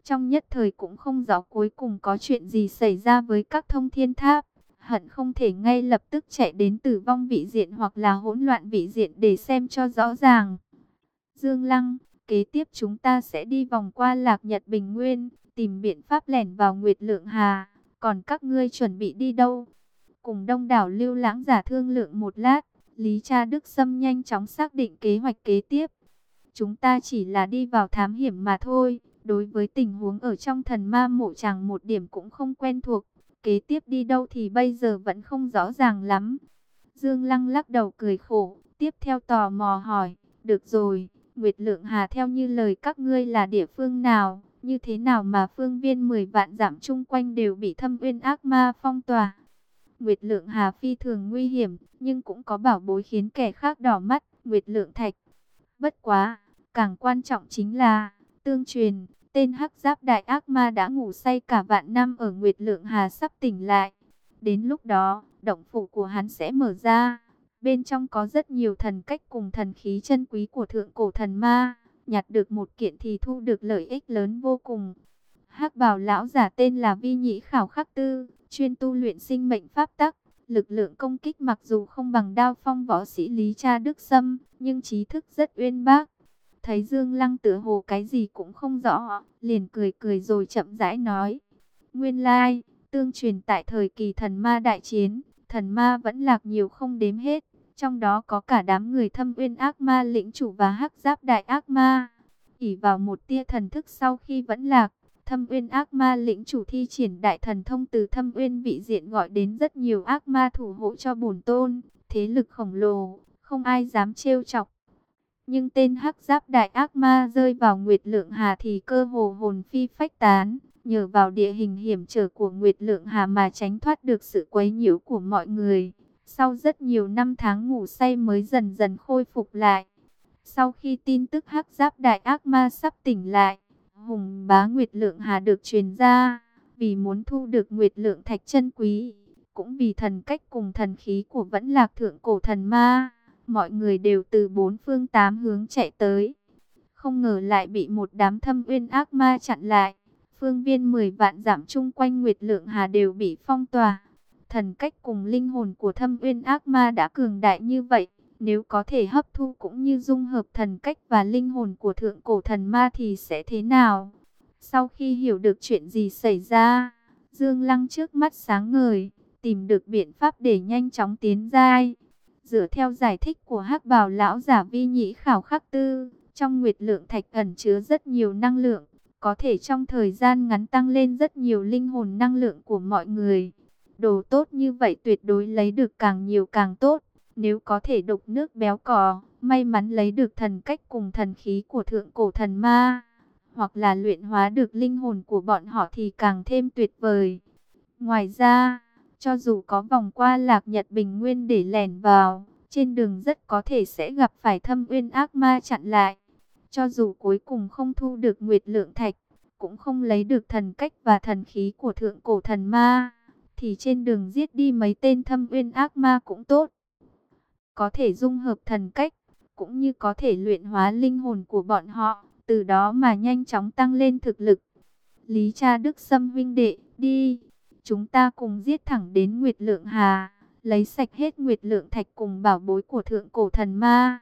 Trong nhất thời cũng không rõ cuối cùng có chuyện gì xảy ra với các thông thiên tháp hận không thể ngay lập tức chạy đến tử vong vị diện hoặc là hỗn loạn vị diện để xem cho rõ ràng. Dương Lăng, kế tiếp chúng ta sẽ đi vòng qua Lạc Nhật Bình Nguyên, tìm biện pháp lẻn vào Nguyệt Lượng Hà, còn các ngươi chuẩn bị đi đâu? Cùng đông đảo lưu lãng giả thương lượng một lát, Lý Cha Đức Sâm nhanh chóng xác định kế hoạch kế tiếp. Chúng ta chỉ là đi vào thám hiểm mà thôi, đối với tình huống ở trong thần ma mộ chàng một điểm cũng không quen thuộc kế tiếp đi đâu thì bây giờ vẫn không rõ ràng lắm. Dương Lăng lắc đầu cười khổ, tiếp theo tò mò hỏi, được rồi, Nguyệt Lượng Hà theo như lời các ngươi là địa phương nào, như thế nào mà phương viên 10 vạn giảm chung quanh đều bị thâm uyên ác ma phong tỏa. Nguyệt Lượng Hà phi thường nguy hiểm, nhưng cũng có bảo bối khiến kẻ khác đỏ mắt, Nguyệt Lượng Thạch. Bất quá, càng quan trọng chính là, tương truyền, Tên hắc giáp đại ác ma đã ngủ say cả vạn năm ở Nguyệt Lượng Hà sắp tỉnh lại. Đến lúc đó, động phủ của hắn sẽ mở ra. Bên trong có rất nhiều thần cách cùng thần khí chân quý của thượng cổ thần ma. Nhặt được một kiện thì thu được lợi ích lớn vô cùng. hắc bảo lão giả tên là Vi Nhĩ Khảo Khắc Tư, chuyên tu luyện sinh mệnh pháp tắc. Lực lượng công kích mặc dù không bằng đao phong võ sĩ Lý Cha Đức Sâm, nhưng trí thức rất uyên bác. Thấy Dương Lăng tựa hồ cái gì cũng không rõ, liền cười cười rồi chậm rãi nói. Nguyên lai, tương truyền tại thời kỳ thần ma đại chiến, thần ma vẫn lạc nhiều không đếm hết. Trong đó có cả đám người thâm uyên ác ma lĩnh chủ và hắc giáp đại ác ma. ỉ vào một tia thần thức sau khi vẫn lạc, thâm uyên ác ma lĩnh chủ thi triển đại thần thông từ thâm uyên vị diện gọi đến rất nhiều ác ma thủ hộ cho bổn tôn. Thế lực khổng lồ, không ai dám trêu chọc. Nhưng tên hắc giáp đại ác ma rơi vào Nguyệt Lượng Hà thì cơ hồ hồn phi phách tán. Nhờ vào địa hình hiểm trở của Nguyệt Lượng Hà mà tránh thoát được sự quấy nhiễu của mọi người. Sau rất nhiều năm tháng ngủ say mới dần dần khôi phục lại. Sau khi tin tức hắc giáp đại ác ma sắp tỉnh lại, Hùng bá Nguyệt Lượng Hà được truyền ra. Vì muốn thu được Nguyệt Lượng Thạch chân quý, cũng vì thần cách cùng thần khí của vẫn lạc thượng cổ thần ma mọi người đều từ bốn phương tám hướng chạy tới. Không ngờ lại bị một đám thâm uyên ác ma chặn lại. Phương viên 10 vạn giảm chung quanh Nguyệt Lượng Hà đều bị phong tỏa. Thần cách cùng linh hồn của thâm uyên ác ma đã cường đại như vậy. Nếu có thể hấp thu cũng như dung hợp thần cách và linh hồn của thượng cổ thần ma thì sẽ thế nào? Sau khi hiểu được chuyện gì xảy ra, Dương Lăng trước mắt sáng ngời, tìm được biện pháp để nhanh chóng tiến giai. Dựa theo giải thích của hắc bào lão giả vi nhĩ khảo khắc tư, Trong nguyệt lượng thạch ẩn chứa rất nhiều năng lượng, có thể trong thời gian ngắn tăng lên rất nhiều linh hồn năng lượng của mọi người. Đồ tốt như vậy tuyệt đối lấy được càng nhiều càng tốt. Nếu có thể đục nước béo cò, may mắn lấy được thần cách cùng thần khí của thượng cổ thần ma, hoặc là luyện hóa được linh hồn của bọn họ thì càng thêm tuyệt vời. Ngoài ra, cho dù có vòng qua lạc nhật bình nguyên để lẻn vào, trên đường rất có thể sẽ gặp phải thâm uyên ác ma chặn lại. Cho dù cuối cùng không thu được nguyệt lượng thạch, cũng không lấy được thần cách và thần khí của thượng cổ thần ma, thì trên đường giết đi mấy tên thâm uyên ác ma cũng tốt. Có thể dung hợp thần cách, cũng như có thể luyện hóa linh hồn của bọn họ, từ đó mà nhanh chóng tăng lên thực lực. Lý cha Đức Sâm vinh đệ, đi, chúng ta cùng giết thẳng đến Nguyệt Lượng Hà, lấy sạch hết Nguyệt Lượng Thạch cùng bảo bối của thượng cổ thần ma.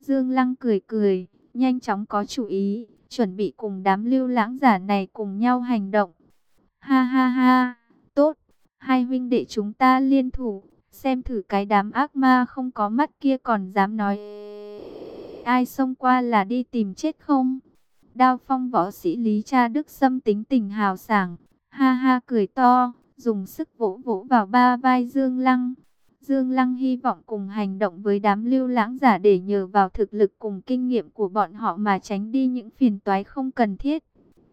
Dương Lăng cười cười, nhanh chóng có chủ ý, chuẩn bị cùng đám lưu lãng giả này cùng nhau hành động. Ha ha ha, tốt, hai huynh đệ chúng ta liên thủ, xem thử cái đám ác ma không có mắt kia còn dám nói ai xông qua là đi tìm chết không? Đao phong võ sĩ Lý Cha Đức Sâm tính tình hào sảng, ha ha cười to, dùng sức vỗ vỗ vào ba vai Dương Lăng. Dương Lăng hy vọng cùng hành động với đám lưu lãng giả để nhờ vào thực lực cùng kinh nghiệm của bọn họ mà tránh đi những phiền toái không cần thiết.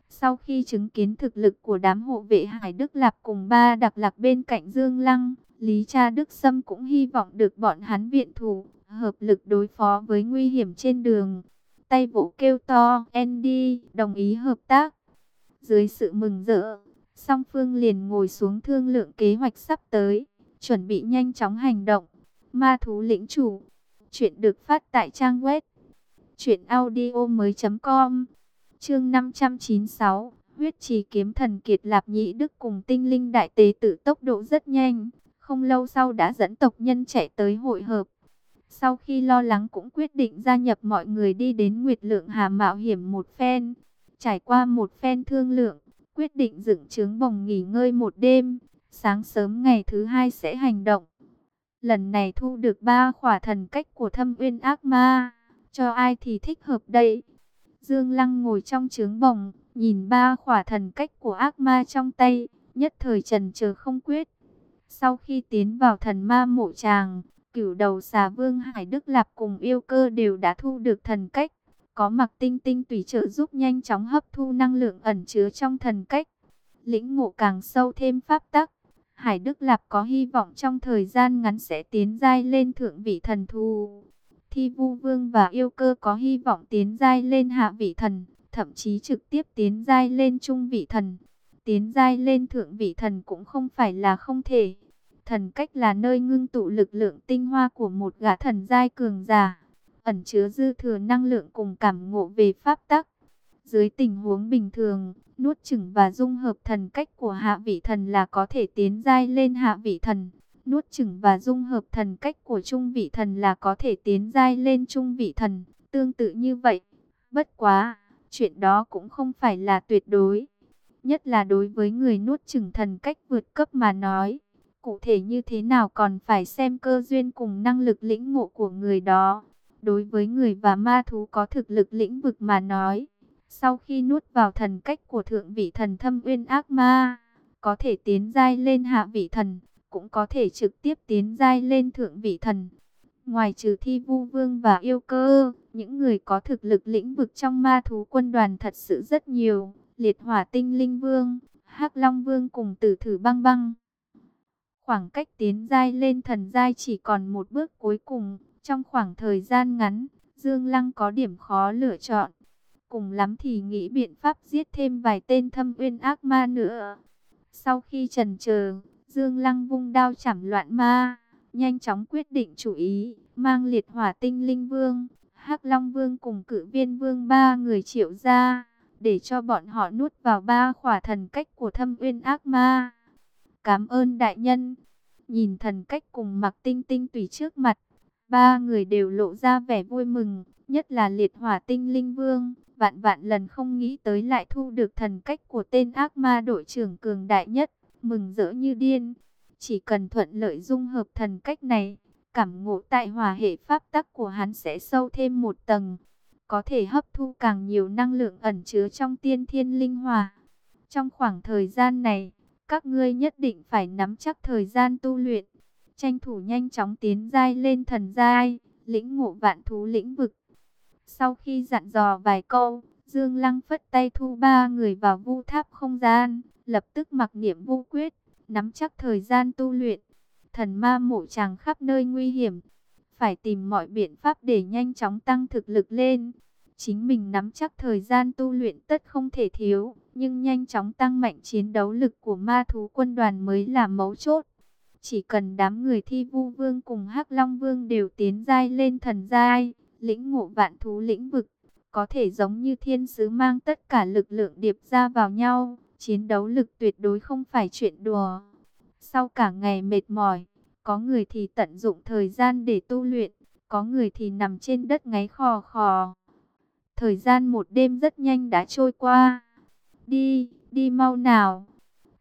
Sau khi chứng kiến thực lực của đám hộ vệ Hải Đức Lạp cùng ba đặc lạc bên cạnh Dương Lăng, Lý Cha Đức Sâm cũng hy vọng được bọn hắn viện thủ, hợp lực đối phó với nguy hiểm trên đường. Tay vỗ kêu to, Andy, đồng ý hợp tác. Dưới sự mừng rỡ, song phương liền ngồi xuống thương lượng kế hoạch sắp tới, chuẩn bị nhanh chóng hành động. Ma thú lĩnh chủ, chuyện được phát tại trang web truyệnaudiomoi.com. Chương 596, huyết trì kiếm thần kiệt Lạp Nhĩ Đức cùng tinh linh đại tế tử tốc độ rất nhanh, không lâu sau đã dẫn tộc nhân chạy tới hội hợp. Sau khi lo lắng cũng quyết định gia nhập mọi người đi đến Nguyệt Lượng Hà mạo hiểm một phen. Trải qua một phen thương lượng, quyết định dựng trướng bồng nghỉ ngơi một đêm. Sáng sớm ngày thứ hai sẽ hành động. Lần này thu được ba khỏa thần cách của thâm uyên ác ma. Cho ai thì thích hợp đây? Dương Lăng ngồi trong trướng bồng, nhìn ba khỏa thần cách của ác ma trong tay, nhất thời trần chờ không quyết. Sau khi tiến vào thần ma mộ tràng, cửu đầu xà vương Hải Đức Lạp cùng yêu cơ đều đã thu được thần cách. Có mặc tinh tinh tùy trợ giúp nhanh chóng hấp thu năng lượng ẩn chứa trong thần cách. Lĩnh ngộ càng sâu thêm pháp tắc. Hải Đức Lạp có hy vọng trong thời gian ngắn sẽ tiến giai lên thượng vị thần thù. Thi Vu Vương và yêu cơ có hy vọng tiến giai lên hạ vị thần, thậm chí trực tiếp tiến giai lên trung vị thần. Tiến giai lên thượng vị thần cũng không phải là không thể. Thần cách là nơi ngưng tụ lực lượng tinh hoa của một gã thần giai cường giả, ẩn chứa dư thừa năng lượng cùng cảm ngộ về pháp tắc. Dưới tình huống bình thường, nuốt chửng và dung hợp thần cách của hạ vị thần là có thể tiến giai lên hạ vị thần. Nuốt chửng và dung hợp thần cách của trung vị thần là có thể tiến giai lên trung vị thần. Tương tự như vậy, bất quá, chuyện đó cũng không phải là tuyệt đối. Nhất là đối với người nuốt chửng thần cách vượt cấp mà nói. Cụ thể như thế nào còn phải xem cơ duyên cùng năng lực lĩnh ngộ của người đó. Đối với người và ma thú có thực lực lĩnh vực mà nói, sau khi nuốt vào thần cách của thượng vị thần thâm uyên ác ma, có thể tiến giai lên hạ vị thần, cũng có thể trực tiếp tiến giai lên thượng vị thần. Ngoài trừ thi vu vương và yêu cơ, những người có thực lực lĩnh vực trong ma thú quân đoàn thật sự rất nhiều. Liệt hỏa tinh linh vương, hắc long vương cùng tử thử băng băng. Khoảng cách tiến giai lên thần giai chỉ còn một bước cuối cùng. Trong khoảng thời gian ngắn, Dương Lăng có điểm khó lựa chọn. Cùng lắm thì nghĩ biện pháp giết thêm vài tên thâm uyên ác ma nữa. Sau khi trần chờ, Dương Lăng vung đao chảm loạn ma, nhanh chóng quyết định chủ ý, mang liệt hỏa tinh linh vương, hắc long vương cùng cử viên vương ba người triệu ra, để cho bọn họ nuốt vào ba khỏa thần cách của thâm uyên ác ma. Cảm ơn đại nhân. Nhìn thần cách cùng mặc tinh tinh tùy trước mặt. Ba người đều lộ ra vẻ vui mừng. Nhất là liệt hỏa tinh linh vương. Vạn vạn lần không nghĩ tới lại thu được thần cách của tên ác ma đội trưởng cường đại nhất. Mừng rỡ như điên. Chỉ cần thuận lợi dung hợp thần cách này. Cảm ngộ tại hòa hệ pháp tắc của hắn sẽ sâu thêm một tầng. có thể hấp thu càng nhiều năng lượng ẩn chứa trong tiên thiên linh hỏa. Trong khoảng thời gian này, các ngươi nhất định phải nắm chắc thời gian tu luyện, tranh thủ nhanh chóng tiến giai lên thần giai, lĩnh ngộ vạn thú lĩnh vực. Sau khi dặn dò vài câu, Dương Lăng phất tay thu ba người vào vu tháp không gian, lập tức mặc niệm vu quyết, nắm chắc thời gian tu luyện. Thần ma mộ tràng khắp nơi nguy hiểm, phải tìm mọi biện pháp để nhanh chóng tăng thực lực lên. Chính mình nắm chắc thời gian tu luyện tất không thể thiếu, nhưng nhanh chóng tăng mạnh chiến đấu lực của ma thú quân đoàn mới là mấu chốt. Chỉ cần đám người thi vu vương cùng hắc long vương đều tiến giai lên thần giai, lĩnh ngộ vạn thú lĩnh vực, có thể giống như thiên sứ mang tất cả lực lượng điệp ra vào nhau, chiến đấu lực tuyệt đối không phải chuyện đùa. Sau cả ngày mệt mỏi, có người thì tận dụng thời gian để tu luyện, có người thì nằm trên đất ngáy khò khò. Thời gian một đêm rất nhanh đã trôi qua. Đi, đi mau nào.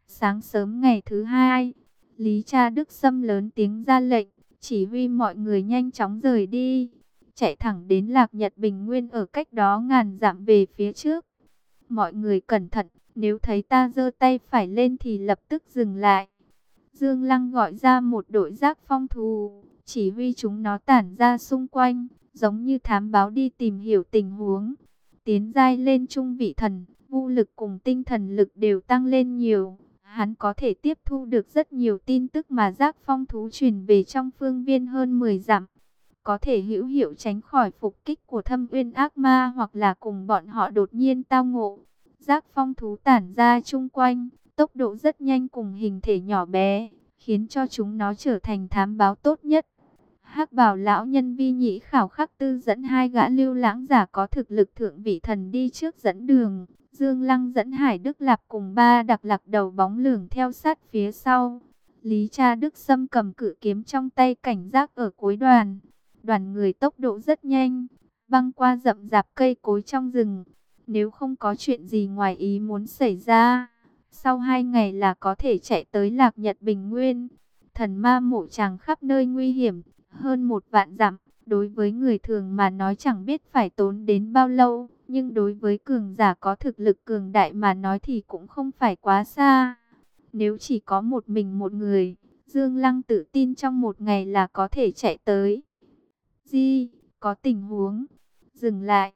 Sáng sớm ngày thứ hai, Lý Cha Đức Sâm lớn tiếng ra lệnh, chỉ huy mọi người nhanh chóng rời đi, chạy thẳng đến Lạc Nhật Bình Nguyên ở cách đó ngàn dặm về phía trước. Mọi người cẩn thận, nếu thấy ta giơ tay phải lên thì lập tức dừng lại. Dương Lăng gọi ra một đội giác phong thù, chỉ huy chúng nó tản ra xung quanh, giống như thám báo đi tìm hiểu tình huống. Tiến giai lên trung vị thần, vũ lực cùng tinh thần lực đều tăng lên nhiều. Hắn có thể tiếp thu được rất nhiều tin tức mà giác phong thú truyền về trong phương viên hơn 10 dặm. Có thể hữu hiệu tránh khỏi phục kích của thâm uyên ác ma hoặc là cùng bọn họ đột nhiên tao ngộ. Giác phong thú tản ra chung quanh, tốc độ rất nhanh cùng hình thể nhỏ bé, khiến cho chúng nó trở thành thám báo tốt nhất. Hắc bảo lão nhân vi nhĩ khảo khắc tư dẫn hai gã lưu lãng giả có thực lực thượng vị thần đi trước dẫn đường. Dương Lăng dẫn Hải Đức Lạp cùng ba đặc lạc đầu bóng lường theo sát phía sau. Lý cha Đức Sâm cầm cự kiếm trong tay cảnh giác ở cuối đoàn. Đoàn người tốc độ rất nhanh, băng qua rậm rạp cây cối trong rừng. Nếu không có chuyện gì ngoài ý muốn xảy ra, sau hai ngày là có thể chạy tới Lạc Nhật Bình Nguyên. Thần ma mộ tràng khắp nơi nguy hiểm, hơn một vạn dặm, đối với người thường mà nói chẳng biết phải tốn đến bao lâu, nhưng đối với cường giả có thực lực cường đại mà nói thì cũng không phải quá xa. Nếu chỉ có một mình một người, Dương Lăng tự tin trong một ngày là có thể chạy tới. Di, có tình huống, dừng lại.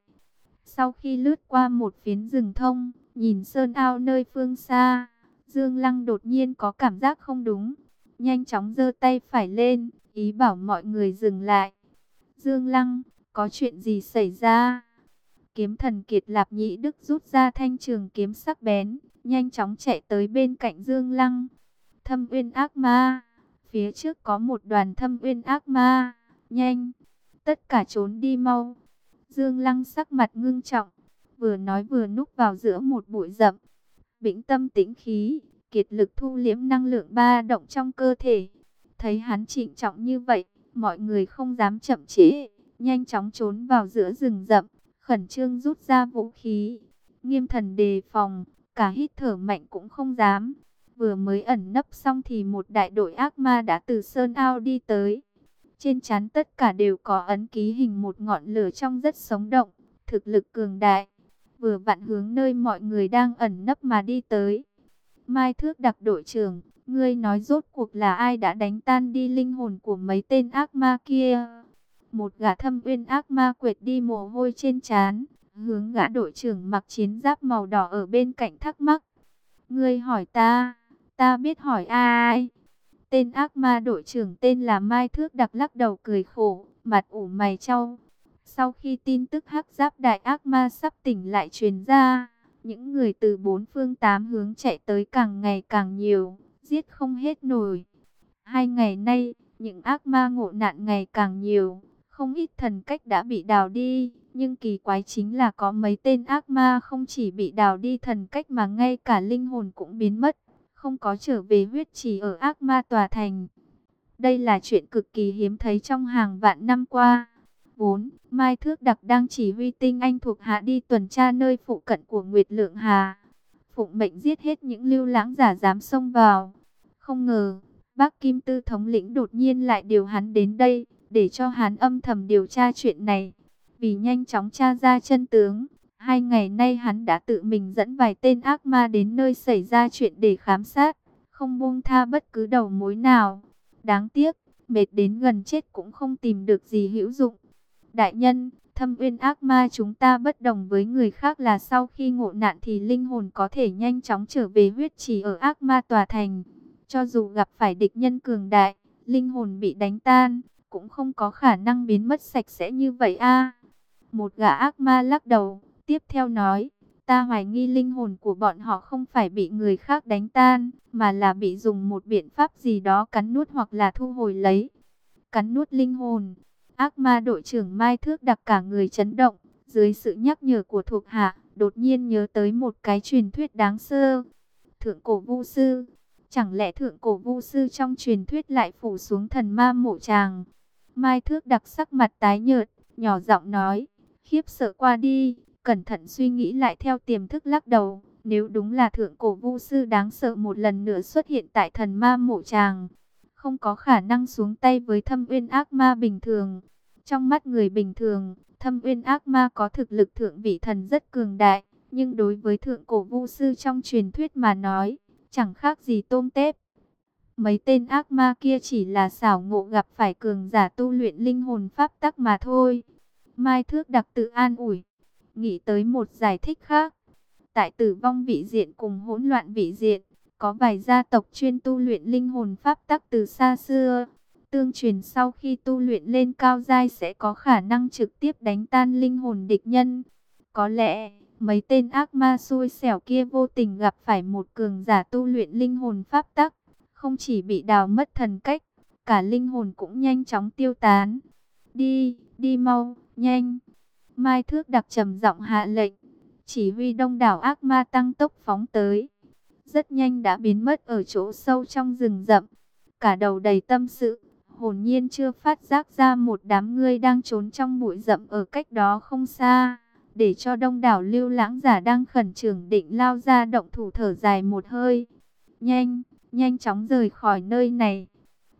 Sau khi lướt qua một phiến rừng thông, nhìn sơn ao nơi phương xa, Dương Lăng đột nhiên có cảm giác không đúng. Nhanh chóng giơ tay phải lên, ý bảo mọi người dừng lại. Dương Lăng, có chuyện gì xảy ra? Kiếm thần Kiệt Lạp Nhĩ Đức rút ra thanh trường kiếm sắc bén, nhanh chóng chạy tới bên cạnh Dương Lăng. Thâm Uyên Ác Ma, phía trước có một đoàn Thâm Uyên Ác Ma, nhanh, tất cả trốn đi mau. Dương Lăng sắc mặt ngưng trọng, vừa nói vừa núp vào giữa một bụi rậm. Bĩnh tâm tĩnh khí, kiệt lực thu liễm năng lượng ba động trong cơ thể. Thấy hắn trịnh trọng như vậy, mọi người không dám chậm trễ, nhanh chóng trốn vào giữa rừng rậm, khẩn trương rút ra vũ khí. Nghiêm thần đề phòng, cả hít thở mạnh cũng không dám. Vừa mới ẩn nấp xong thì một đại đội ác ma đã từ sơn ao đi tới. Trên chắn tất cả đều có ấn ký hình một ngọn lửa trong rất sống động, thực lực cường đại. Vừa vặn hướng nơi mọi người đang ẩn nấp mà đi tới. Mai Thước đặc đội trưởng, ngươi nói rốt cuộc là ai đã đánh tan đi linh hồn của mấy tên ác ma kia? Một gã thâm uyên ác ma quệt đi mồ hôi trên trán, hướng gã đội trưởng mặc chiến giáp màu đỏ ở bên cạnh thắc mắc. Ngươi hỏi ta, ta biết hỏi ai? Tên ác ma đội trưởng tên là Mai Thước đặc lắc đầu cười khổ, mặt ủ mày trao. Sau khi tin tức hắc giáp đại ác ma sắp tỉnh lại truyền ra, những người từ bốn phương tám hướng chạy tới càng ngày càng nhiều, giết không hết nổi. Hai ngày nay, những ác ma ngộ nạn ngày càng nhiều, không ít thần cách đã bị đào đi. Nhưng kỳ quái chính là có mấy tên ác ma không chỉ bị đào đi thần cách mà ngay cả linh hồn cũng biến mất, không có trở về huyết trì ở ác ma tòa thành. Đây là chuyện cực kỳ hiếm thấy trong hàng vạn năm qua. 4. Mai Thước Đặc đang chỉ huy tinh anh thuộc hạ đi tuần tra nơi phụ cận của Nguyệt Lượng Hà. Phụng mệnh giết hết những lưu lãng giả dám xông vào. Không ngờ, bác Kim Tư thống lĩnh đột nhiên lại điều hắn đến đây, để cho hắn âm thầm điều tra chuyện này. Vì nhanh chóng tra ra chân tướng, hai ngày nay hắn đã tự mình dẫn vài tên ác ma đến nơi xảy ra chuyện để khám sát, không buông tha bất cứ đầu mối nào. Đáng tiếc, mệt đến gần chết cũng không tìm được gì hữu dụng. Đại nhân, thâm uyên ác ma chúng ta bất đồng với người khác là sau khi ngộ nạn thì linh hồn có thể nhanh chóng trở về huyết trì ở ác ma tòa thành. Cho dù gặp phải địch nhân cường đại, linh hồn bị đánh tan, cũng không có khả năng biến mất sạch sẽ như vậy a. Một gã ác ma lắc đầu, tiếp theo nói, ta hoài nghi linh hồn của bọn họ không phải bị người khác đánh tan, mà là bị dùng một biện pháp gì đó cắn nuốt hoặc là thu hồi lấy. Cắn nuốt linh hồn. Ác ma đội trưởng Mai Thước đặc cả người chấn động, dưới sự nhắc nhở của thuộc hạ, đột nhiên nhớ tới một cái truyền thuyết đáng sơ. Thượng cổ vu sư, chẳng lẽ thượng cổ vu sư trong truyền thuyết lại phủ xuống thần ma mộ tràng? Mai Thước đặc sắc mặt tái nhợt, nhỏ giọng nói, khiếp sợ qua đi, cẩn thận suy nghĩ lại theo tiềm thức lắc đầu. Nếu đúng là thượng cổ vu sư đáng sợ một lần nữa xuất hiện tại thần ma mộ tràng, không có khả năng xuống tay với thâm uyên ác ma bình thường. Trong mắt người bình thường, thâm uyên ác ma có thực lực thượng vị thần rất cường đại, nhưng đối với thượng cổ vu sư trong truyền thuyết mà nói, chẳng khác gì tôm tép. Mấy tên ác ma kia chỉ là xảo ngộ gặp phải cường giả tu luyện linh hồn pháp tắc mà thôi. Mai Thước đặc tự an ủi, nghĩ tới một giải thích khác. Tại tử vong vị diện cùng hỗn loạn vị diện, có vài gia tộc chuyên tu luyện linh hồn pháp tắc từ xa xưa. Tương truyền sau khi tu luyện lên cao giai sẽ có khả năng trực tiếp đánh tan linh hồn địch nhân. Có lẽ, mấy tên ác ma xui xẻo kia vô tình gặp phải một cường giả tu luyện linh hồn pháp tắc. Không chỉ bị đào mất thần cách, cả linh hồn cũng nhanh chóng tiêu tán. Đi, đi mau, nhanh. Mai Thước đặc trầm giọng hạ lệnh. Chỉ huy đông đảo ác ma tăng tốc phóng tới. Rất nhanh đã biến mất ở chỗ sâu trong rừng rậm. Cả đầu đầy tâm sự, hồn nhiên chưa phát giác ra một đám người đang trốn trong bụi rậm ở cách đó không xa. Để cho đông đảo lưu lãng giả đang khẩn trương định lao ra động thủ thở dài một hơi. Nhanh, nhanh chóng rời khỏi nơi này.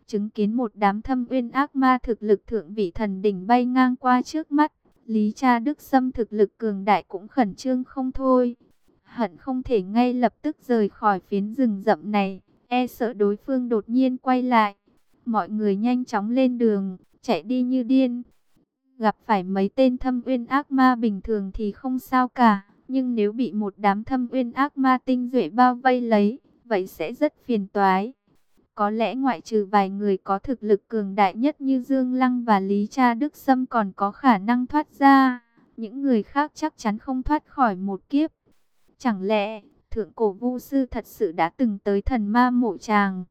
Chứng kiến một đám thâm uyên ác ma thực lực thượng vị thần đỉnh bay ngang qua trước mắt. Lý cha Đức Sâm thực lực cường đại cũng khẩn trương không thôi. Hận không thể ngay lập tức rời khỏi phiến rừng rậm này, e sợ đối phương đột nhiên quay lại. Mọi người nhanh chóng lên đường, chạy đi như điên. Gặp phải mấy tên thâm uyên ác ma bình thường thì không sao cả, nhưng nếu bị một đám thâm uyên ác ma tinh duệ bao vây lấy, vậy sẽ rất phiền toái. Có lẽ ngoại trừ vài người có thực lực cường đại nhất như Dương Lăng và Lý Cha Đức Sâm còn có khả năng thoát ra. Những người khác chắc chắn không thoát khỏi một kiếp. Chẳng lẽ, thượng cổ vu sư thật sự đã từng tới thần ma mộ tràng?